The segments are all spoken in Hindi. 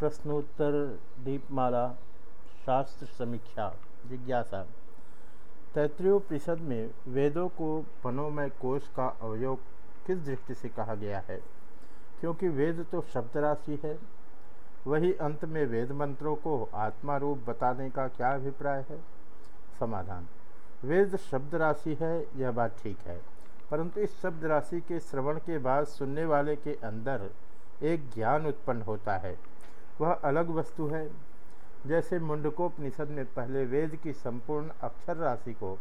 प्रश्नोत्तर दीपमाला, शास्त्र समीक्षा, जिज्ञासा। तैतृपनिषद में वेदों को मनोमय कोष का अवयव किस दृष्टि से कहा गया है? क्योंकि वेद तो शब्द राशि है। वही अंत में वेद मंत्रों को आत्मा रूप बताने का क्या अभिप्राय है? समाधान। वेद शब्द राशि है, यह बात ठीक है। परंतु इस शब्द राशि के श्रवण के बाद सुनने वाले के अंदर एक ज्ञान उत्पन्न होता है। वह अलग वस्तु है। जैसे मुंडकोपनिषद में पहले वेद की संपूर्ण अक्षर राशि को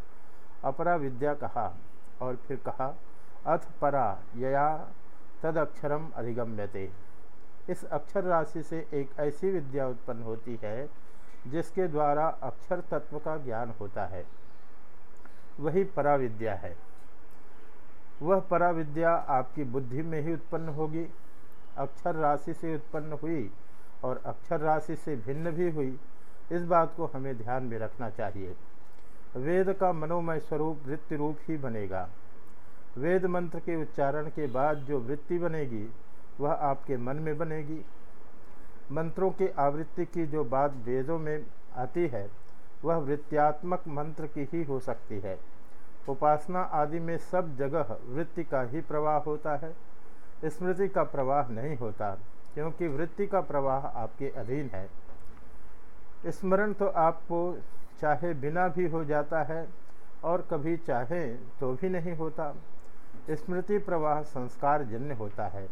अपरा विद्या कहा और फिर कहा, अथ परा यया तद अक्षरम अधिगम्यते। इस अक्षर राशि से एक ऐसी विद्या उत्पन्न होती है, जिसके द्वारा अक्षर तत्व का ज्ञान होता है। वही पराविद्या है। वह पराविद्या आपकी बुद्धि में ही उत्पन्न होगी। अक्षर राशि से उत्पन्न हुई और अक्षर राशि से भिन्न भी हुई, इस बात को हमें ध्यान में रखना चाहिए। वेद का मनोमय स्वरूप वृत्ति रूप ही बनेगा। वेद मंत्र के उच्चारण के बाद जो वृत्ति बनेगी, वह आपके मन में बनेगी। मंत्रों की आवृत्ति की जो बात वेदों में आती है, वह वृत्त्यात्मक मंत्र की ही हो सकती है। उपासना आदि में सब जगह वृत्ति का ही प्रवाह होता है। स्मृति का प्रवाह नहीं होता। क्योंकि वृत्ति का प्रवाह आपके अधीन है। स्मरण तो आपको चाहे बिना भी हो जाता है और कभी चाहे तो भी नहीं होता। स्मृति प्रवाह संस्कार जन्य होता है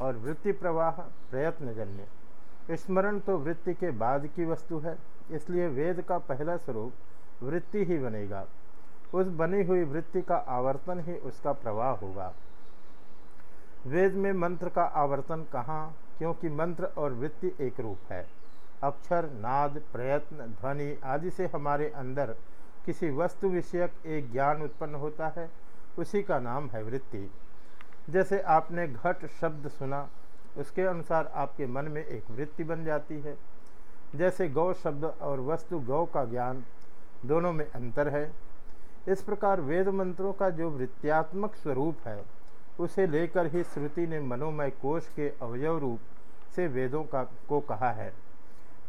और वृत्ति प्रवाह प्रयत्न जन्य स्मरण तो वृत्ति के बाद की वस्तु है, इसलिए वेद का पहला स्वरूप वृत्ति ही बनेगा। उस बनी हुई वृत्ति का आवर्तन ही उसका प्रवाह होगा। वेद में मंत्र का आवर्तन कहाँ क्योंकि मंत्र और वृत्ति एक रूप है। अक्षर, नाद, प्रयत्न, ध्वनि आदि से हमारे अंदर किसी वस्तु विषयक एक ज्ञान उत्पन्न होता है। उसी का नाम है वृत्ति। जैसे आपने घट शब्द सुना, उसके अनुसार आपके मन में एक वृत्ति बन जाती है। जैसे गौ शब्द और वस्तु गौ का ज्ञान दोनों में अंतर है। इस प्रकार वेद मंत्रों का जो वृत्त्यात्मक स्वरूप है, उसे लेकर ही श्रुति ने मनोमय कोश के अवयव रूप से वेदों का, को कहा है।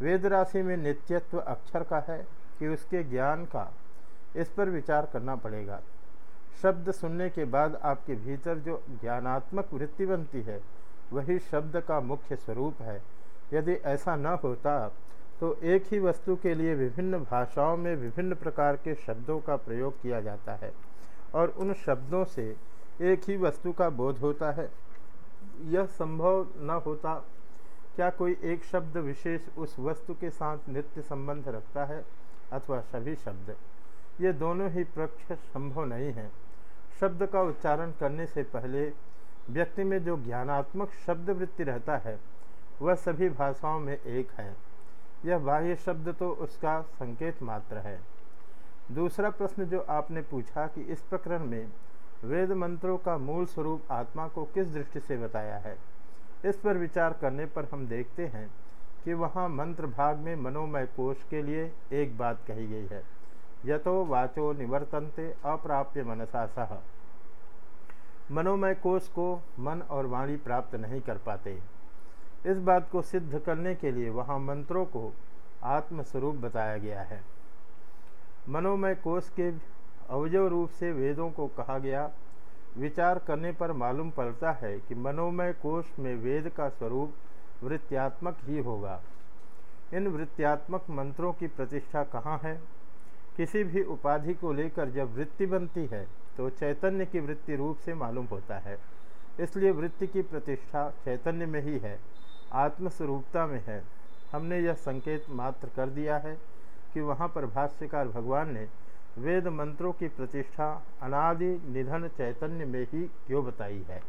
वेद राशि में नित्यत्व अक्षर का है कि उसके ज्ञान का। इस पर विचार करना पड़ेगा। शब्द सुनने के बाद आपके भीतर जो ज्ञानात्मक वृत्ति बनती है, वही शब्द का मुख्य स्वरूप है। यदि ऐसा न होता तो एक ही वस्तु के लिए विभिन्न भाषाओं में विभिन्न प्रकार के शब्दों का प्रयोग किया जाता है और उन शब्दों से एक ही वस्तु का बोध होता है। यह संभव न होता क्या कोई एक शब्द विशेष उस वस्तु के साथ नित्य संबंध रखता है अथवा सभी शब्द? ये दोनों ही प्रक्ष संभव नहीं है। शब्द का उच्चारण करने से पहले व्यक्ति में जो ज्ञानात्मक शब्द वृत्ति रहता है, वह सभी भाषाओं में एक है। यह बाह्य शब्द तो उसका संकेत मात्र है। दूसरा प्रश्न जो आपने पूछा कि इस प्रकरण में वेद मंत्रों का मूल स्वरूप आत्मा को किस दृष्टि से बताया है? इस पर विचार करने पर हम देखते हैं कि वहाँ मंत्र भाग में मनोमय कोष के लिए एक बात कही गई है। यथो वाचो निवर्तनते अप्राप्य मनसा सह। मनोमय कोष को मन और वाणी प्राप्त नहीं कर पाते। इस बात को सिद्ध करने के लिए वहाँ मंत्रों को आत्मस्वरूप बताया गया है। मनोमय कोष के अवयव रूप से वेदों को कहा गया विचार करने पर मालूम पड़ता है कि मनोमय कोष में वेद का स्वरूप वृत्त्यात्मक ही होगा। इन वृत्त्यात्मक मंत्रों की प्रतिष्ठा कहाँ है? किसी भी उपाधि को लेकर जब वृत्ति बनती है तो चैतन्य की वृत्ति रूप से मालूम होता है। इसलिए वृत्ति की प्रतिष्ठा चैतन्य में ही है, आत्मस्वरूपता में है। हमने यह संकेत मात्र कर दिया है कि वहाँ पर भाष्यकार भगवान ने वेद मंत्रों की प्रतिष्ठा अनादि निधन चैतन्य में ही क्यों बताई है?